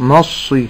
نصي.